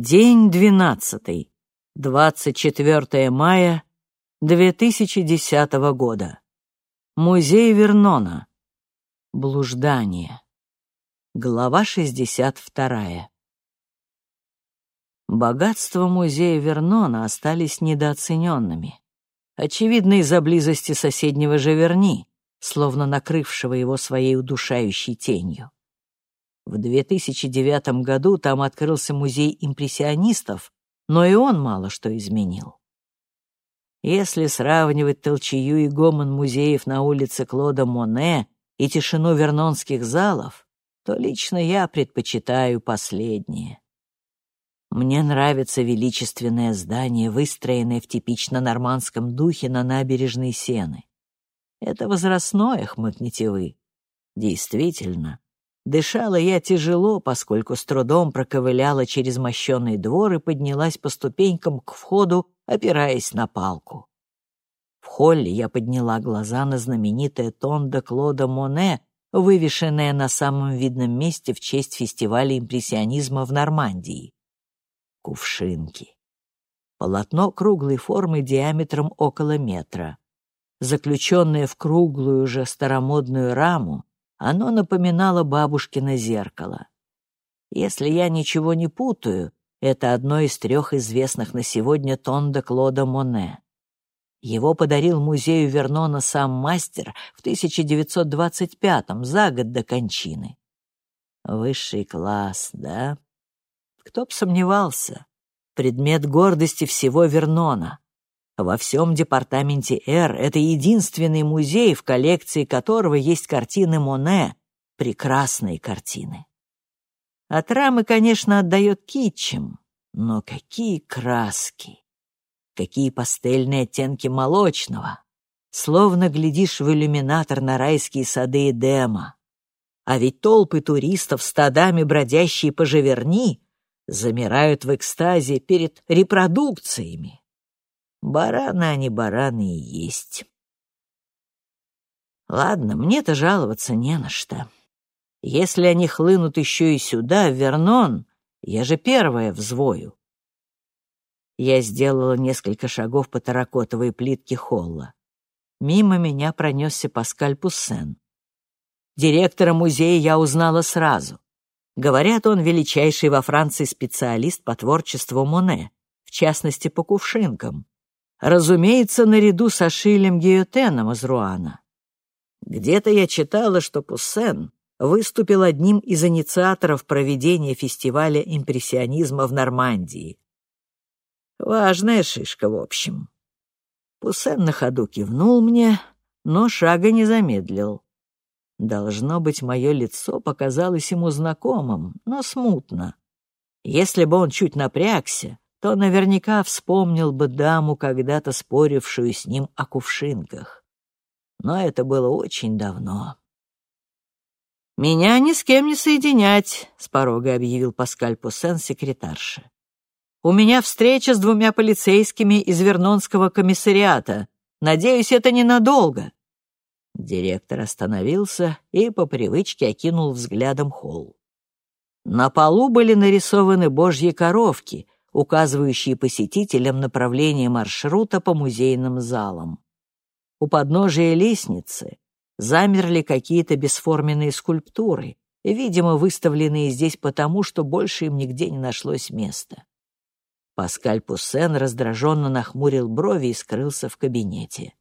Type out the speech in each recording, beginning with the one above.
День двенадцатый. 24 мая 2010 года. Музей Вернона. Блуждание. Глава 62. Богатства музея Вернона остались недооцененными. Очевидно, из-за близости соседнего Живерни, словно накрывшего его своей удушающей тенью. В 2009 году там открылся музей импрессионистов, но и он мало что изменил. Если сравнивать толчею и гомон музеев на улице Клода Моне и тишину вернонских залов, то лично я предпочитаю последнее. Мне нравится величественное здание, выстроенное в типично нормандском духе на набережной Сены. Это возрастное хмыкнете Действительно, Дышала я тяжело, поскольку с трудом проковыляла через мощенный двор и поднялась по ступенькам к входу, опираясь на палку. В холле я подняла глаза на знаменитое тондо Клода Моне, вывешенное на самом видном месте в честь фестиваля импрессионизма в Нормандии. Кувшинки. Полотно круглой формы диаметром около метра. Заключенное в круглую же старомодную раму, оно напоминало бабушкино зеркало. Если я ничего не путаю, это одно из трех известных на сегодня Тонда Клода Моне. Его подарил музею Вернона сам мастер в 1925-м, за год до кончины. Высший класс, да? Кто б сомневался. Предмет гордости всего Вернона. Во всем департаменте Р это единственный музей, в коллекции которого есть картины Моне, прекрасные картины. От рамы, конечно, отдает китчем, но какие краски, какие пастельные оттенки молочного, словно глядишь в иллюминатор на райские сады Эдема. А ведь толпы туристов, стадами бродящие по Живерни, замирают в экстазе перед репродукциями. Бараны они бараны и есть. Ладно, мне-то жаловаться не на что. Если они хлынут еще и сюда, в Вернон, я же первая взвою. Я сделала несколько шагов по таракотовой плитке холла. Мимо меня пронесся Паскаль Пуссен. Директора музея я узнала сразу. Говорят, он величайший во Франции специалист по творчеству Моне, в частности, по кувшинкам. Разумеется, наряду с Ашилем Гиотеном из Руана. Где-то я читала, что Пуссен выступил одним из инициаторов проведения фестиваля импрессионизма в Нормандии. Важная шишка, в общем. Пуссен на ходу кивнул мне, но шага не замедлил. Должно быть, мое лицо показалось ему знакомым, но смутно. Если бы он чуть напрягся, то наверняка вспомнил бы даму, когда-то спорившую с ним о кувшинках. Но это было очень давно. «Меня ни с кем не соединять», — с порога объявил Паскаль Пуссен секретарше. «У меня встреча с двумя полицейскими из Вернонского комиссариата. Надеюсь, это ненадолго». Директор остановился и по привычке окинул взглядом холл. На полу были нарисованы божьи коровки — указывающие посетителям направление маршрута по музейным залам. У подножия лестницы замерли какие-то бесформенные скульптуры, видимо, выставленные здесь потому, что больше им нигде не нашлось места. Паскаль Пуссен раздраженно нахмурил брови и скрылся в кабинете.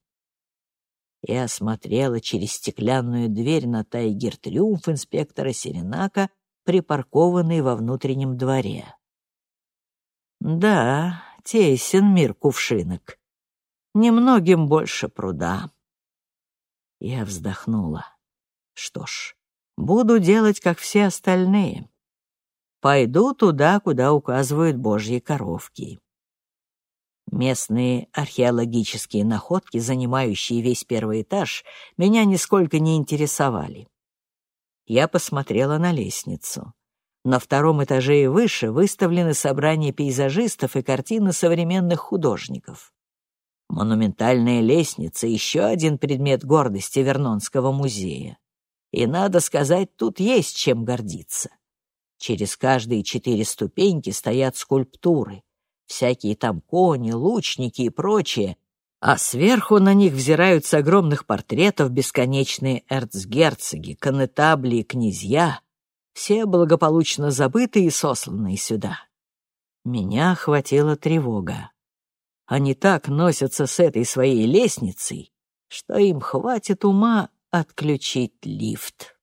Я осмотрела через стеклянную дверь на Тайгер-триумф инспектора Серенака, припаркованный во внутреннем дворе. Да, тесен мир кувшинок. Немногим больше пруда. Я вздохнула. Что ж, буду делать, как все остальные. Пойду туда, куда указывают божьи коровки. Местные археологические находки, занимающие весь первый этаж, меня нисколько не интересовали. Я посмотрела на лестницу. На втором этаже и выше выставлены собрания пейзажистов и картины современных художников. Монументальная лестница — еще один предмет гордости Вернонского музея. И, надо сказать, тут есть чем гордиться. Через каждые четыре ступеньки стоят скульптуры, всякие там кони, лучники и прочее, а сверху на них взирают с огромных портретов бесконечные эрцгерцоги, конетабли и князья, все благополучно забытые и сосланные сюда. Меня охватила тревога. Они так носятся с этой своей лестницей, что им хватит ума отключить лифт.